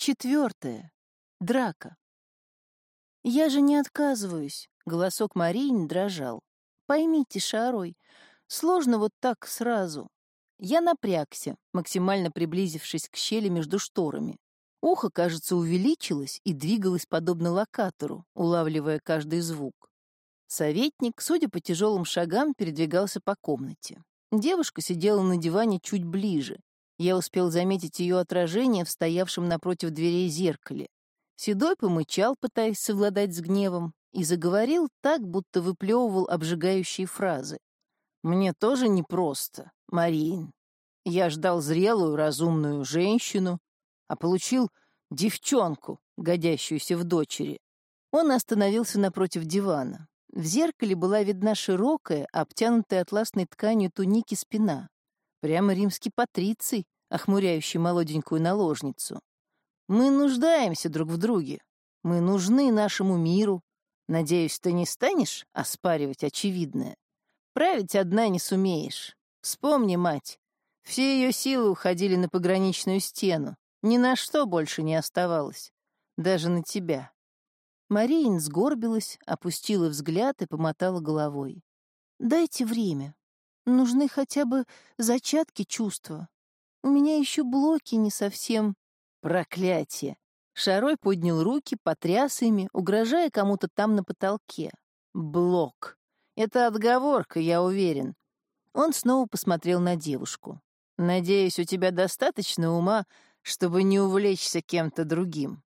Четвертое. Драка. «Я же не отказываюсь», — голосок Марии дрожал. «Поймите, Шарой, сложно вот так сразу». Я напрягся, максимально приблизившись к щели между шторами. Ухо, кажется, увеличилось и двигалось подобно локатору, улавливая каждый звук. Советник, судя по тяжелым шагам, передвигался по комнате. Девушка сидела на диване чуть ближе. Я успел заметить ее отражение в стоявшем напротив дверей зеркале. Седой помычал, пытаясь совладать с гневом, и заговорил так, будто выплевывал обжигающие фразы. «Мне тоже непросто, Марин. Я ждал зрелую, разумную женщину, а получил девчонку, годящуюся в дочери». Он остановился напротив дивана. В зеркале была видна широкая, обтянутая атласной тканью туники спина. Прямо римский патриций, охмуряющий молоденькую наложницу. Мы нуждаемся друг в друге. Мы нужны нашему миру. Надеюсь, ты не станешь оспаривать очевидное. Править одна не сумеешь. Вспомни, мать, все ее силы уходили на пограничную стену. Ни на что больше не оставалось. Даже на тебя. Мариин сгорбилась, опустила взгляд и помотала головой. «Дайте время. Нужны хотя бы зачатки чувства. У меня еще блоки не совсем...» «Проклятие!» Шарой поднял руки, потряс ими, угрожая кому-то там на потолке. «Блок. Это отговорка, я уверен». Он снова посмотрел на девушку. «Надеюсь, у тебя достаточно ума, чтобы не увлечься кем-то другим».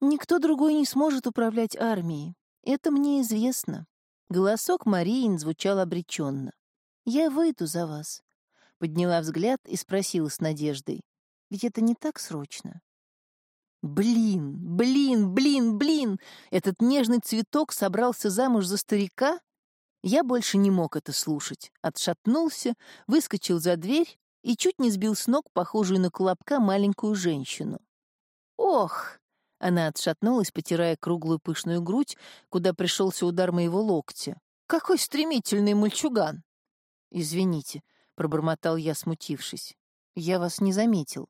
Никто другой не сможет управлять армией. Это мне известно. Голосок Мариин звучал обреченно. Я выйду за вас. Подняла взгляд и спросила с надеждой. Ведь это не так срочно. Блин, блин, блин, блин! Этот нежный цветок собрался замуж за старика? Я больше не мог это слушать. Отшатнулся, выскочил за дверь и чуть не сбил с ног похожую на колобка маленькую женщину. Ох, она отшатнулась, потирая круглую пышную грудь, куда пришелся удар моего локтя. «Какой стремительный мальчуган!» «Извините», — пробормотал я, смутившись. «Я вас не заметил».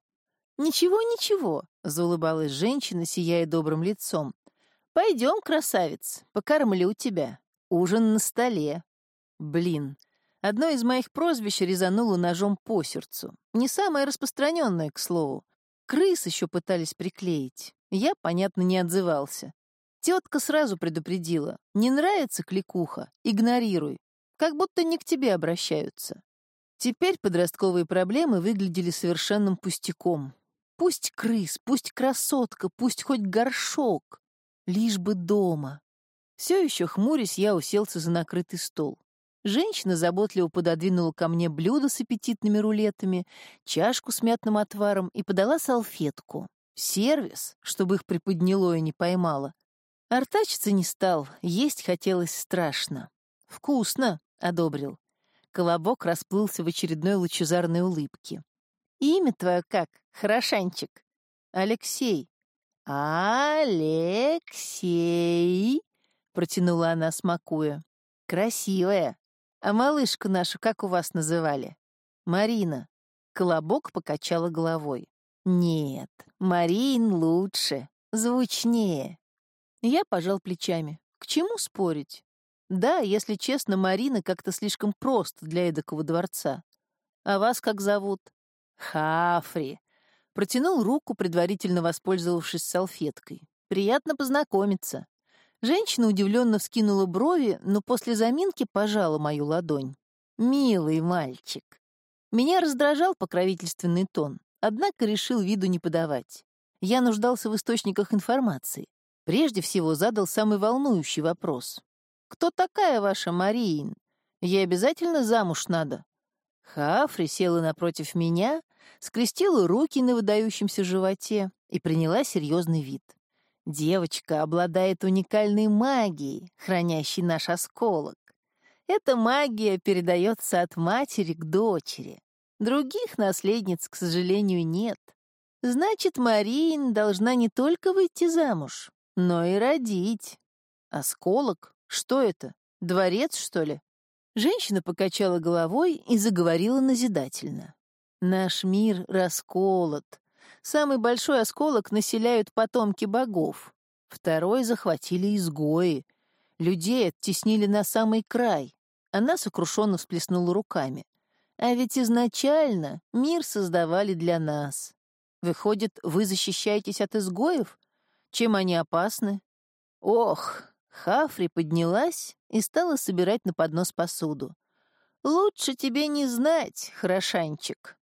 «Ничего, ничего», — заулыбалась женщина, сияя добрым лицом. «Пойдем, красавец, покормлю тебя. Ужин на столе». Блин, одно из моих прозвищ резануло ножом по сердцу. Не самое распространенное, к слову. Крыс еще пытались приклеить. Я, понятно, не отзывался. Тетка сразу предупредила. Не нравится кликуха? Игнорируй. Как будто не к тебе обращаются. Теперь подростковые проблемы выглядели совершенным пустяком. Пусть крыс, пусть красотка, пусть хоть горшок. Лишь бы дома. Все еще хмурясь, я уселся за накрытый стол. Женщина заботливо пододвинула ко мне блюдо с аппетитными рулетами, чашку с мятным отваром и подала салфетку. Сервис, чтобы их приподняло и не поймало. Артачиться не стал, есть хотелось страшно. «Вкусно», — одобрил. Колобок расплылся в очередной лучезарной улыбке. «Имя твое как, хорошанчик?» «Алексей». «Алексей», — протянула она, смакуя. «Красивая. А малышку нашу как у вас называли?» «Марина». Колобок покачала головой. Нет, Марин лучше, звучнее. Я пожал плечами. К чему спорить? Да, если честно, Марина как-то слишком прост для эдакого дворца. А вас как зовут? Хафри. Протянул руку, предварительно воспользовавшись салфеткой. Приятно познакомиться. Женщина удивленно вскинула брови, но после заминки пожала мою ладонь. Милый мальчик. Меня раздражал покровительственный тон. Однако решил виду не подавать. Я нуждался в источниках информации. Прежде всего задал самый волнующий вопрос. «Кто такая ваша Мариин? Ей обязательно замуж надо?» Хафри села напротив меня, скрестила руки на выдающемся животе и приняла серьезный вид. Девочка обладает уникальной магией, хранящей наш осколок. Эта магия передается от матери к дочери. Других наследниц, к сожалению, нет. Значит, Марин должна не только выйти замуж, но и родить. Осколок? Что это? Дворец, что ли? Женщина покачала головой и заговорила назидательно. Наш мир расколот. Самый большой осколок населяют потомки богов. Второй захватили изгои. Людей оттеснили на самый край. Она сокрушенно всплеснула руками. А ведь изначально мир создавали для нас. Выходит, вы защищаетесь от изгоев? Чем они опасны? Ох, Хафри поднялась и стала собирать на поднос посуду. «Лучше тебе не знать, хорошанчик».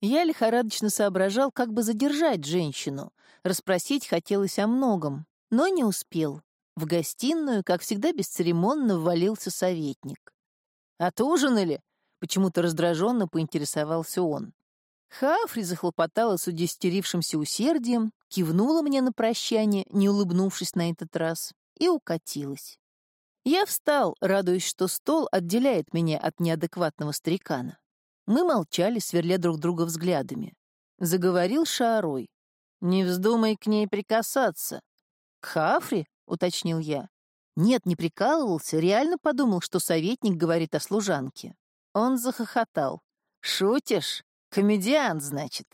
Я лихорадочно соображал, как бы задержать женщину. Расспросить хотелось о многом, но не успел. В гостиную, как всегда, бесцеремонно ввалился советник. «Отужинали?» — почему-то раздраженно поинтересовался он. Хафри захлопотала с удестерившимся усердием, кивнула мне на прощание, не улыбнувшись на этот раз, и укатилась. Я встал, радуясь, что стол отделяет меня от неадекватного старикана. Мы молчали, сверля друг друга взглядами. Заговорил Шаарой. «Не вздумай к ней прикасаться». «К Хафре?» — уточнил я. Нет, не прикалывался, реально подумал, что советник говорит о служанке. Он захохотал. «Шутишь? Комедиант, значит?»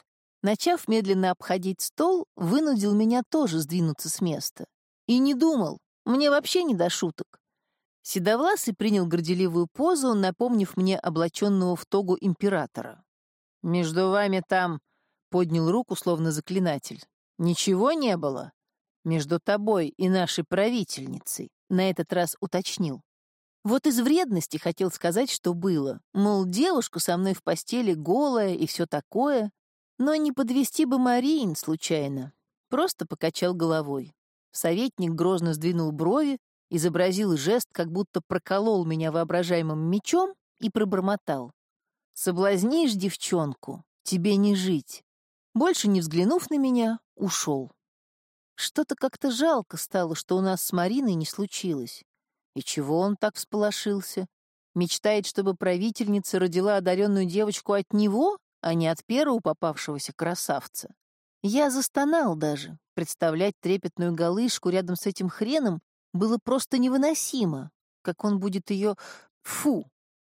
Начав медленно обходить стол, вынудил меня тоже сдвинуться с места. И не думал, мне вообще не до шуток. Седовласый принял горделивую позу, напомнив мне облаченного в тогу императора. «Между вами там...» — поднял руку, словно заклинатель. «Ничего не было? Между тобой и нашей правительницей?» — на этот раз уточнил. Вот из вредности хотел сказать, что было. Мол, девушка со мной в постели голая и все такое. Но не подвести бы Мариин случайно. Просто покачал головой. Советник грозно сдвинул брови, изобразил жест, как будто проколол меня воображаемым мечом и пробормотал. «Соблазнишь девчонку, тебе не жить». Больше не взглянув на меня, ушел. Что-то как-то жалко стало, что у нас с Мариной не случилось. И чего он так всполошился? Мечтает, чтобы правительница родила одаренную девочку от него, а не от первого попавшегося красавца. Я застонал даже. Представлять трепетную голышку рядом с этим хреном было просто невыносимо. Как он будет ее... Фу!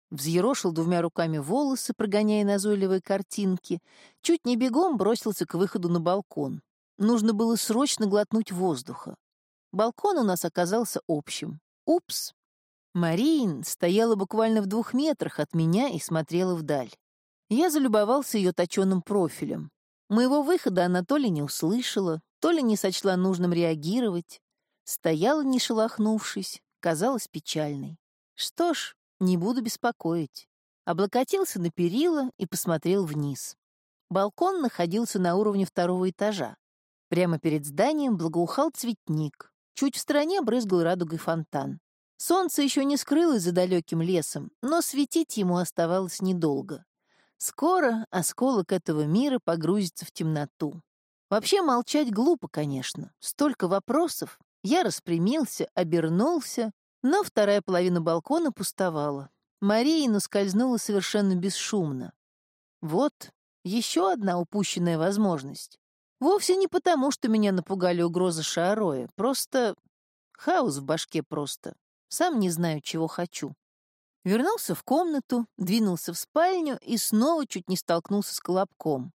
Взъерошил двумя руками волосы, прогоняя назойливые картинки. Чуть не бегом бросился к выходу на балкон. Нужно было срочно глотнуть воздуха. Балкон у нас оказался общим. Упс! Марин стояла буквально в двух метрах от меня и смотрела вдаль. Я залюбовался ее точенным профилем. Моего выхода она то ли не услышала, то ли не сочла нужным реагировать. Стояла, не шелохнувшись, казалась печальной. Что ж, не буду беспокоить. Облокотился на перила и посмотрел вниз. Балкон находился на уровне второго этажа. Прямо перед зданием благоухал цветник. Чуть в стороне брызгал радугой фонтан. Солнце еще не скрылось за далеким лесом, но светить ему оставалось недолго. Скоро осколок этого мира погрузится в темноту. Вообще молчать глупо, конечно. Столько вопросов. Я распрямился, обернулся, но вторая половина балкона пустовала. Мария скользнула совершенно бесшумно. Вот, еще одна упущенная возможность. Вовсе не потому, что меня напугали угрозы Шаароя. Просто хаос в башке просто. Сам не знаю, чего хочу. Вернулся в комнату, двинулся в спальню и снова чуть не столкнулся с колобком.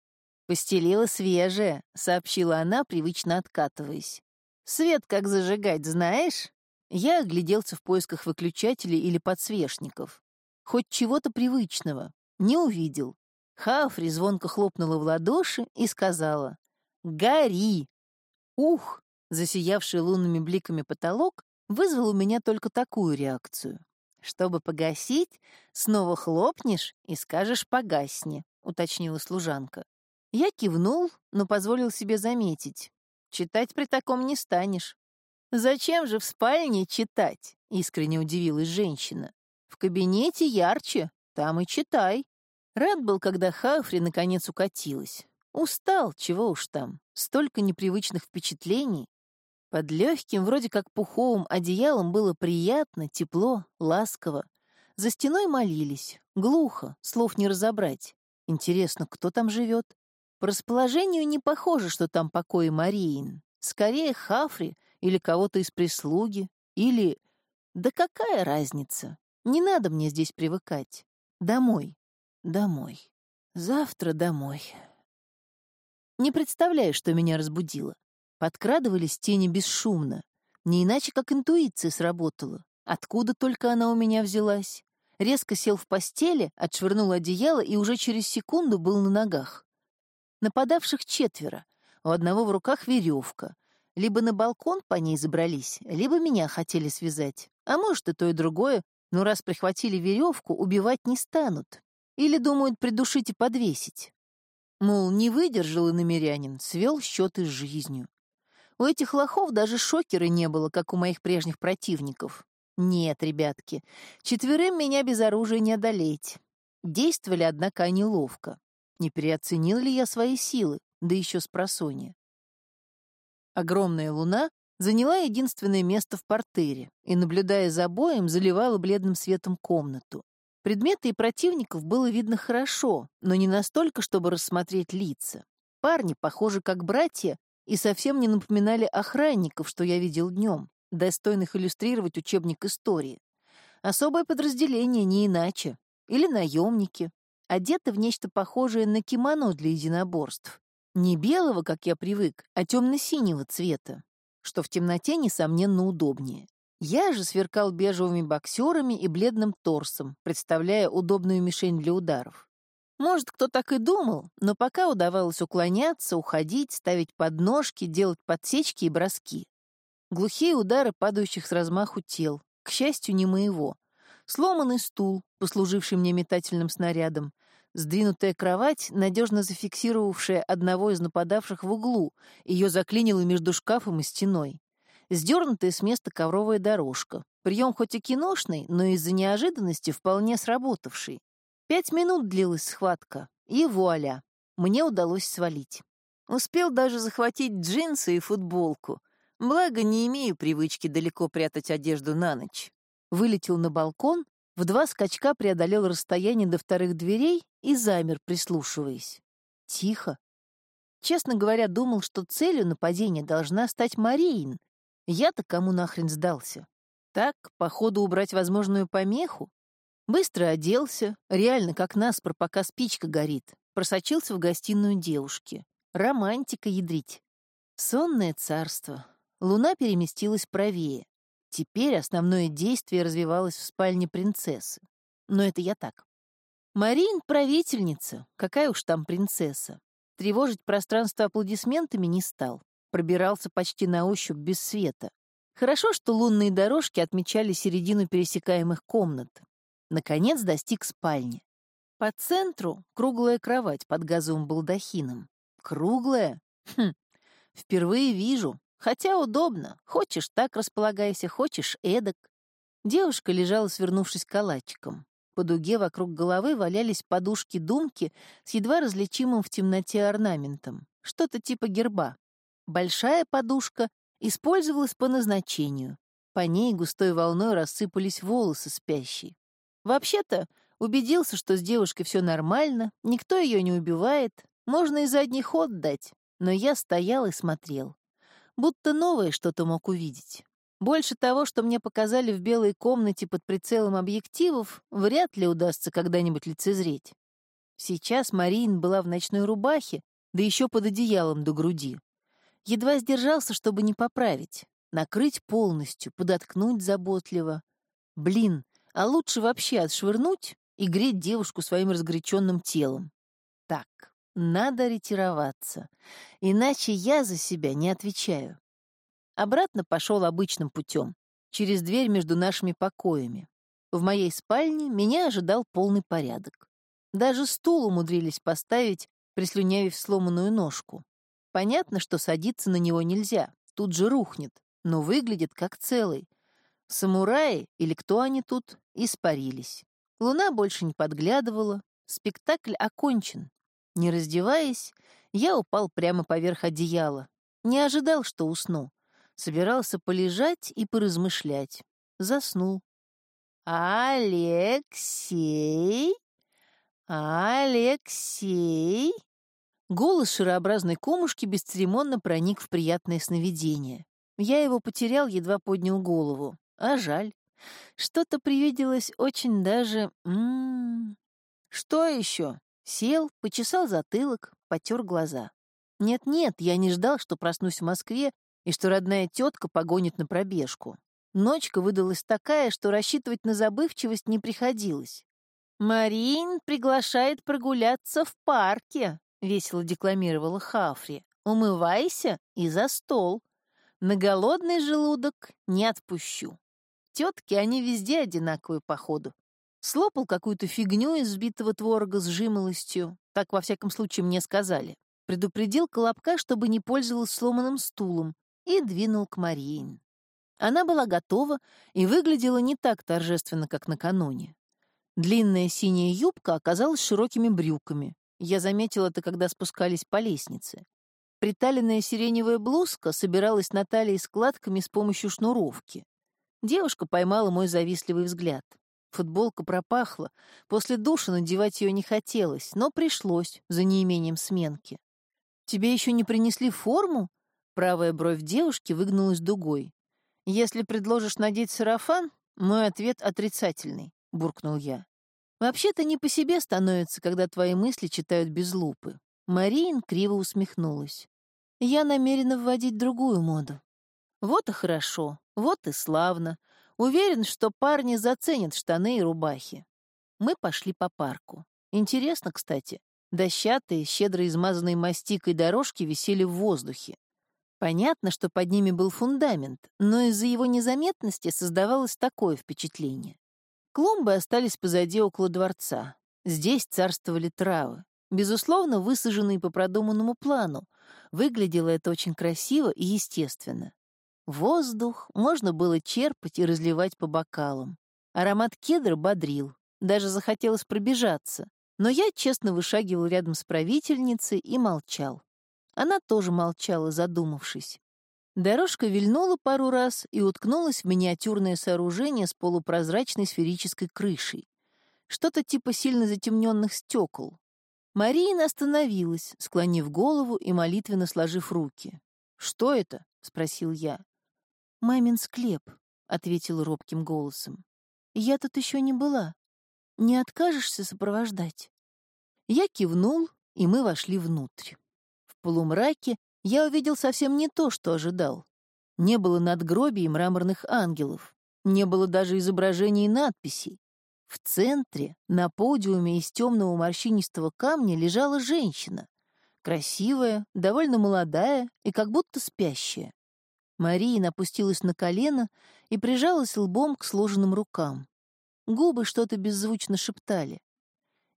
«Постелила свежее», — сообщила она, привычно откатываясь. «Свет как зажигать, знаешь?» Я огляделся в поисках выключателей или подсвечников. Хоть чего-то привычного. Не увидел. Хафри звонко хлопнула в ладоши и сказала «Гори!» Ух! Засиявший лунными бликами потолок вызвал у меня только такую реакцию. «Чтобы погасить, снова хлопнешь и скажешь «погасни», — уточнила служанка. Я кивнул, но позволил себе заметить. Читать при таком не станешь. «Зачем же в спальне читать?» — искренне удивилась женщина. «В кабинете ярче, там и читай». Рад был, когда Хафри наконец укатилась. Устал, чего уж там, столько непривычных впечатлений. Под легким, вроде как пуховым одеялом было приятно, тепло, ласково. За стеной молились, глухо, слов не разобрать. Интересно, кто там живет? По расположению не похоже, что там покои Мариин. Скорее Хафри или кого-то из прислуги, или... Да какая разница? Не надо мне здесь привыкать. Домой. Домой. Завтра домой. Не представляю, что меня разбудило. Подкрадывались тени бесшумно. Не иначе, как интуиция сработала. Откуда только она у меня взялась? Резко сел в постели, отшвырнул одеяло и уже через секунду был на ногах. Нападавших четверо. У одного в руках веревка. Либо на балкон по ней забрались, либо меня хотели связать. А может, и то, и другое, но раз прихватили веревку, убивать не станут. Или думают придушить и подвесить. Мол, не выдержал и намерянин, свел счеты с жизнью. У этих лохов даже шокера не было, как у моих прежних противников. Нет, ребятки, четверым меня без оружия не одолеть. Действовали, однако, они ловко. Не переоценил ли я свои силы, да еще с просонья? Огромная луна заняла единственное место в портере и, наблюдая за боем, заливала бледным светом комнату. Предметы и противников было видно хорошо, но не настолько, чтобы рассмотреть лица. Парни, похожи как братья, и совсем не напоминали охранников, что я видел днем, достойных иллюстрировать учебник истории. Особое подразделение не иначе. Или наемники, одеты в нечто похожее на кимоно для единоборств. Не белого, как я привык, а темно-синего цвета, что в темноте, несомненно, удобнее. Я же сверкал бежевыми боксерами и бледным торсом, представляя удобную мишень для ударов. Может, кто так и думал, но пока удавалось уклоняться, уходить, ставить подножки, делать подсечки и броски. Глухие удары падающих с размаху тел, к счастью, не моего. Сломанный стул, послуживший мне метательным снарядом, сдвинутая кровать, надежно зафиксировавшая одного из нападавших в углу, ее заклинило между шкафом и стеной. Сдернутая с места ковровая дорожка. Прием хоть и киношный, но из-за неожиданности вполне сработавший. Пять минут длилась схватка, и вуаля, мне удалось свалить. Успел даже захватить джинсы и футболку. Благо, не имею привычки далеко прятать одежду на ночь. Вылетел на балкон, в два скачка преодолел расстояние до вторых дверей и замер, прислушиваясь. Тихо. Честно говоря, думал, что целью нападения должна стать Мариин. Я-то кому нахрен сдался? Так, походу, убрать возможную помеху? Быстро оделся, реально как наспор, пока спичка горит. Просочился в гостиную девушки. Романтика ядрить. Сонное царство. Луна переместилась правее. Теперь основное действие развивалось в спальне принцессы. Но это я так. Марин — правительница, какая уж там принцесса. Тревожить пространство аплодисментами не стал. Пробирался почти на ощупь без света. Хорошо, что лунные дорожки отмечали середину пересекаемых комнат. Наконец достиг спальни. По центру круглая кровать под газовым балдахином. Круглая? Хм, впервые вижу. Хотя удобно. Хочешь так располагайся, хочешь эдак. Девушка лежала, свернувшись калачиком. По дуге вокруг головы валялись подушки-думки с едва различимым в темноте орнаментом. Что-то типа герба. Большая подушка использовалась по назначению. По ней густой волной рассыпались волосы спящей. Вообще-то, убедился, что с девушкой все нормально, никто ее не убивает, можно и задний ход дать, но я стоял и смотрел. Будто новое что-то мог увидеть. Больше того, что мне показали в белой комнате под прицелом объективов, вряд ли удастся когда-нибудь лицезреть. Сейчас Марин была в ночной рубахе, да еще под одеялом до груди. Едва сдержался, чтобы не поправить. Накрыть полностью, подоткнуть заботливо. Блин, а лучше вообще отшвырнуть и греть девушку своим разгоряченным телом. Так, надо ретироваться, иначе я за себя не отвечаю. Обратно пошел обычным путем, через дверь между нашими покоями. В моей спальне меня ожидал полный порядок. Даже стул умудрились поставить, прислюнявив сломанную ножку. Понятно, что садиться на него нельзя, тут же рухнет, но выглядит как целый. Самураи, или кто они тут, испарились. Луна больше не подглядывала, спектакль окончен. Не раздеваясь, я упал прямо поверх одеяла. Не ожидал, что усну. Собирался полежать и поразмышлять. Заснул. «Алексей? Алексей?» Голос шарообразной комушки бесцеремонно проник в приятное сновидение. Я его потерял, едва поднял голову. А жаль. Что-то привиделось очень даже... М -м -м. Что еще? Сел, почесал затылок, потер глаза. Нет-нет, я не ждал, что проснусь в Москве и что родная тетка погонит на пробежку. Ночка выдалась такая, что рассчитывать на забывчивость не приходилось. «Марин приглашает прогуляться в парке», — весело декламировала Хафри. «Умывайся и за стол. На голодный желудок не отпущу. Тетки, они везде одинаковые, походу. Слопал какую-то фигню из взбитого творога с жимолостью, так, во всяком случае, мне сказали. Предупредил Колобка, чтобы не пользовалась сломанным стулом, и двинул к Мариин. Она была готова и выглядела не так торжественно, как накануне. Длинная синяя юбка оказалась широкими брюками. Я заметила это, когда спускались по лестнице. Приталенная сиреневая блузка собиралась на талии складками с помощью шнуровки. Девушка поймала мой завистливый взгляд. Футболка пропахла. После душа надевать ее не хотелось, но пришлось, за неимением сменки. «Тебе еще не принесли форму?» Правая бровь девушки выгнулась дугой. «Если предложишь надеть сарафан, мой ответ отрицательный», — буркнул я. «Вообще-то не по себе становится, когда твои мысли читают без лупы». Мариин криво усмехнулась. «Я намерена вводить другую моду». «Вот и хорошо, вот и славно. Уверен, что парни заценят штаны и рубахи. Мы пошли по парку. Интересно, кстати, дощатые, щедро измазанные мастикой дорожки висели в воздухе. Понятно, что под ними был фундамент, но из-за его незаметности создавалось такое впечатление. Клумбы остались позади около дворца. Здесь царствовали травы, безусловно, высаженные по продуманному плану. Выглядело это очень красиво и естественно. Воздух можно было черпать и разливать по бокалам. Аромат кедра бодрил, даже захотелось пробежаться. Но я честно вышагивал рядом с правительницей и молчал. Она тоже молчала, задумавшись. Дорожка вильнула пару раз и уткнулась в миниатюрное сооружение с полупрозрачной сферической крышей. Что-то типа сильно затемненных стекол. Марина остановилась, склонив голову и молитвенно сложив руки. «Что это?» — спросил я. «Мамин склеп», — ответила робким голосом. «Я тут еще не была. Не откажешься сопровождать?» Я кивнул, и мы вошли внутрь. В полумраке я увидел совсем не то, что ожидал. Не было надгробий и мраморных ангелов. Не было даже изображений и надписей. В центре, на подиуме из темного морщинистого камня, лежала женщина. Красивая, довольно молодая и как будто спящая. Мария опустилась на колено и прижалась лбом к сложенным рукам. Губы что-то беззвучно шептали.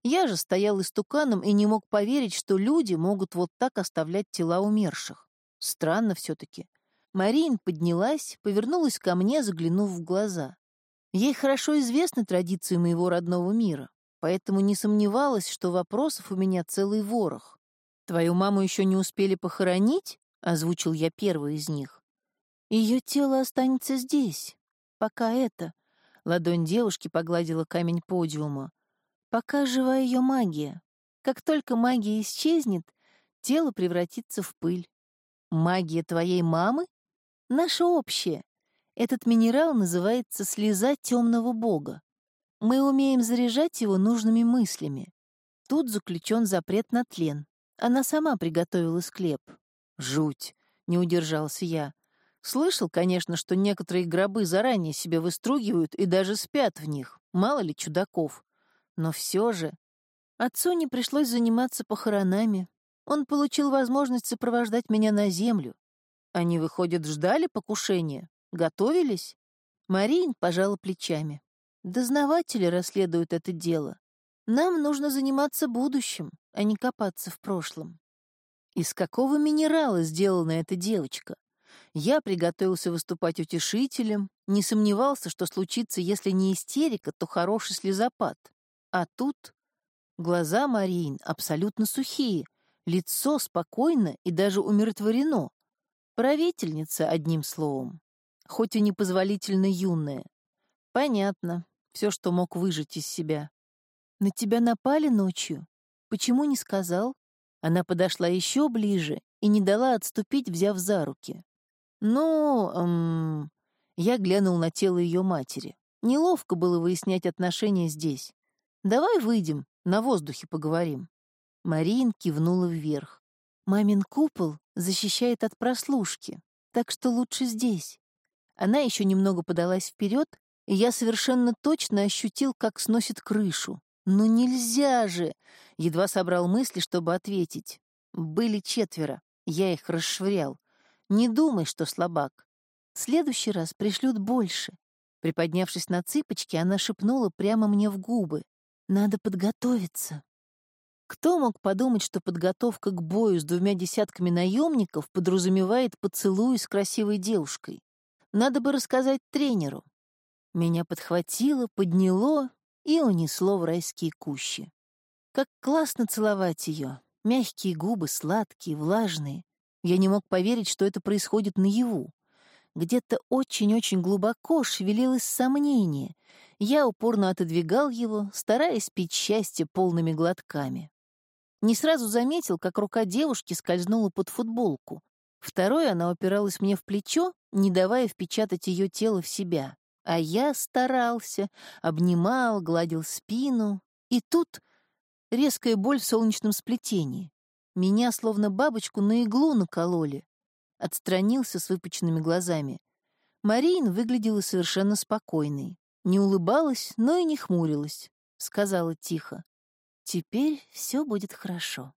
Я же стоял истуканом и не мог поверить, что люди могут вот так оставлять тела умерших. Странно все-таки. Марин поднялась, повернулась ко мне, заглянув в глаза. Ей хорошо известны традиции моего родного мира, поэтому не сомневалась, что вопросов у меня целый ворох. «Твою маму еще не успели похоронить?» — озвучил я первый из них. Ее тело останется здесь. Пока это... Ладонь девушки погладила камень подиума. Пока жива ее магия. Как только магия исчезнет, тело превратится в пыль. Магия твоей мамы? Наша общая. Этот минерал называется слеза темного бога. Мы умеем заряжать его нужными мыслями. Тут заключен запрет на тлен. Она сама приготовила склеп. Жуть, не удержался я. Слышал, конечно, что некоторые гробы заранее себе выстругивают и даже спят в них, мало ли чудаков. Но все же... Отцу не пришлось заниматься похоронами. Он получил возможность сопровождать меня на землю. Они, выходят, ждали покушения? Готовились? Марин пожала плечами. Дознаватели расследуют это дело. Нам нужно заниматься будущим, а не копаться в прошлом. Из какого минерала сделана эта девочка? Я приготовился выступать утешителем, не сомневался, что случится, если не истерика, то хороший слезопад. А тут глаза Марин абсолютно сухие, лицо спокойно и даже умиротворено. Правительница, одним словом, хоть и непозволительно юная. Понятно, все, что мог выжить из себя. На тебя напали ночью? Почему не сказал? Она подошла еще ближе и не дала отступить, взяв за руки. «Ну, эм...» Я глянул на тело ее матери. Неловко было выяснять отношения здесь. «Давай выйдем, на воздухе поговорим». Марин кивнула вверх. Мамин купол защищает от прослушки, так что лучше здесь. Она еще немного подалась вперед, и я совершенно точно ощутил, как сносит крышу. «Ну нельзя же!» Едва собрал мысли, чтобы ответить. Были четверо, я их расшвырял. Не думай, что слабак. В следующий раз пришлют больше. Приподнявшись на цыпочки, она шепнула прямо мне в губы. «Надо подготовиться». Кто мог подумать, что подготовка к бою с двумя десятками наемников подразумевает поцелуй с красивой девушкой? Надо бы рассказать тренеру. Меня подхватило, подняло и унесло в райские кущи. Как классно целовать ее. Мягкие губы, сладкие, влажные. Я не мог поверить, что это происходит наяву. Где-то очень-очень глубоко шевелилось сомнение. Я упорно отодвигал его, стараясь пить счастье полными глотками. Не сразу заметил, как рука девушки скользнула под футболку. Второй она упиралась мне в плечо, не давая впечатать ее тело в себя. А я старался, обнимал, гладил спину. И тут резкая боль в солнечном сплетении. Меня словно бабочку на иглу накололи. Отстранился с выпученными глазами. Марин выглядела совершенно спокойной. Не улыбалась, но и не хмурилась. Сказала тихо. «Теперь все будет хорошо».